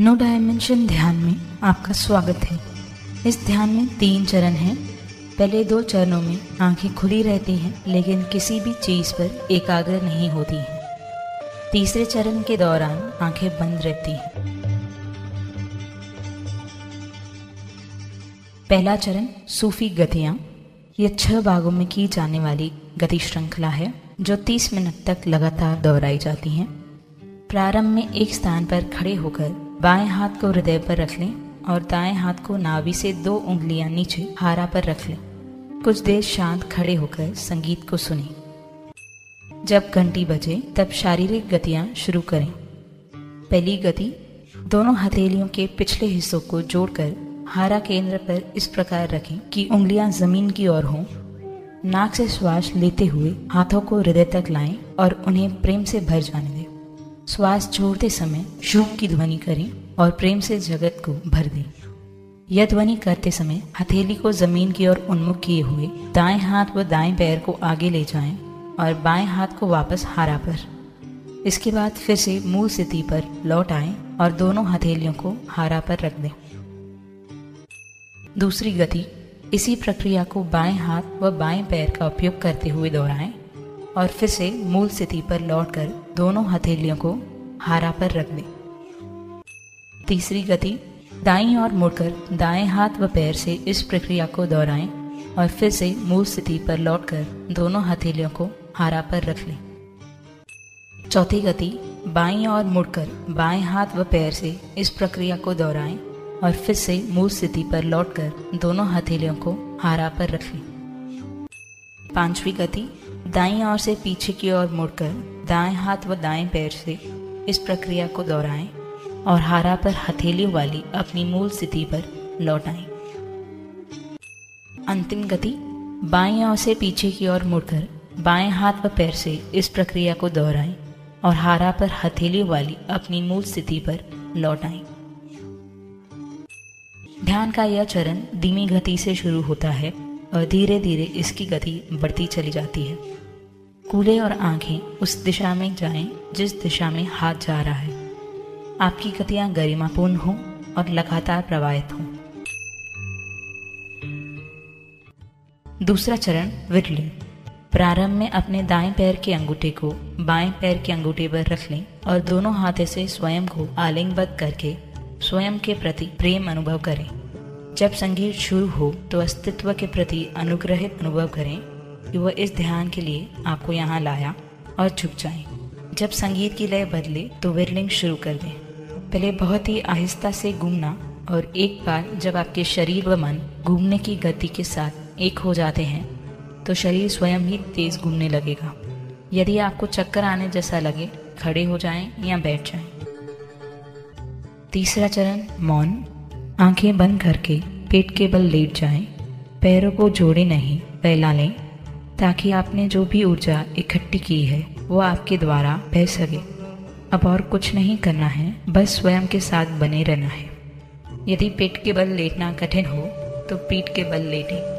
No dimension ध्यान में आपका स्वागत है। इस ध्यान में तीन चरण हैं। पहले दो चरणों में आँखें खुली रहती हैं, लेकिन किसी भी चीज़ पर एकाग्र नहीं होती हैं। तीसरे चरण के दौरान आँखें बंद रहती हैं। पहला चरण, सूफी गतियाँ। ये छह भागों में की जाने वाली गति श्रृंखला है, जो 30 मिनट तक लगातार दोहराई जाती हैं। प्रारंभ में एक स्थान पर खड़े होकर बाएँ हाथ को हृदय पर रख लें और दाएँ हाथ को नाभि से दो उंगलियाँ नीचे हारा पर रख लें। कुछ देर शांत खड़े होकर संगीत को सुने। जब घंटी बजे, तब शारीरिक गतियाँ शुरू करें। पहली गति, दोनों हथेलियों के पिछले हिस्सों को जोड़कर हारा केंद्र पर इस प्रकार रखें कि उंगलियाँ ज़मीन की ओर हों। नाक से श्वास लेते हुए हाथों को हृदय तक लाएँ और उन्हें प्रेम से भर जाने दें। श्वास छोड़ते समय शुभ की ध्वनि करें और प्रेम से जगत को भर दें। यह ध्वनि करते समय हथेली को ज़मीन की ओर उन्मुख किए हुए दाएँ हाथ व दाएँ पैर को आगे ले जाएँ और बाएँ हाथ को वापस हारा पर। इसके बाद फिर से मूल स्थिति पर लौट आएँ और दोनों हथेलियों को हारा पर रख दें। दूसरी गति, इसी प्रक्रिया को बाएँ हाथ व बाएँ पैर का उपयोग करते हुए दोहराएँ। और फिर से मूल स्थिति पर लौटकर दोनों हथेलियों को हारा पर रख दें। तीसरी गति, दाई और मुड़कर दाएँ हाथ व पैर से इस प्रक्रिया को दोहराएँ और फिर से मूल स्थिति पर लौटकर दोनों हथेलियों को हारा पर रख लें। चौथी गति, बाई और मुड़कर बाएँ हाथ व पैर से इस प्रक्रिया को दोहराएँ और फिर से मूल स्थिति पर लौटकर दोनों हथेलियों को हारा पर रख लें। पांचवी गति दाई ओर से पीछे की ओर मुड़कर दाएँ हाथ व दाएँ पैर से इस प्रक्रिया को दोहराएँ और हारा पर हथेलियों वाली अपनी मूल स्थिति पर लौटाएँ। अंतिम गति बाएँ ओर से पीछे की ओर मुड़कर बाएँ हाथ व पैर से इस प्रक्रिया को दोहराएँ और हारा पर हथेलियों वाली अपनी मूल स्थिति पर लौट लौटाएँ। ध्यान का यह चरण धीमी गति से शुरू होता है और धीरे धीरे इसकी गति बढ़ती चली जाती है। कूले और आँखें उस दिशा में जाएँ, जिस दिशा में हाथ जा रहा है। आपकी गतियाँ गरिमापूर्ण हों और लगातार प्रवाहित हों। दूसरा चरण विरलिंग प्रारंभ में अपने दाएँ पैर के अंगूठे को बाएँ पैर के अंगूठे पर रख लें और दोनों हाथों से स्वयं को आलिंगबद्ध करके स्वयं के प्रति प्रेम अनुभव करें। जब संगीत शुरू हो तो अस्तित्व के प्रति अनुग्रहित अनुभव करें। कि वह इस ध्यान के लिए आपको यहाँ लाया और झुक जाए। जब संगीत की लय बदले तो विरलिंग शुरू कर दें। पहले बहुत ही आहिस्ता से घूमना और एक बार जब आपके शरीर व मन घूमने की गति के साथ एक हो जाते हैं तो शरीर स्वयं ही तेज घूमने लगेगा। यदि आपको चक्कर आने जैसा लगे, खड़े हो जाएँ या बैठ जाएँ। तीसरा चरण, मौन। आँखें बंद करके पेट के बल लेट जाएँ, पैरों को जोड़े नहीं फैला लें ताकि आपने जो भी ऊर्जा इकट्ठी की है वो आपके द्वारा बह सके। अब और कुछ नहीं करना है बस स्वयं के साथ बने रहना है। यदि पेट के बल लेटना कठिन हो तो पीठ के बल लेटें।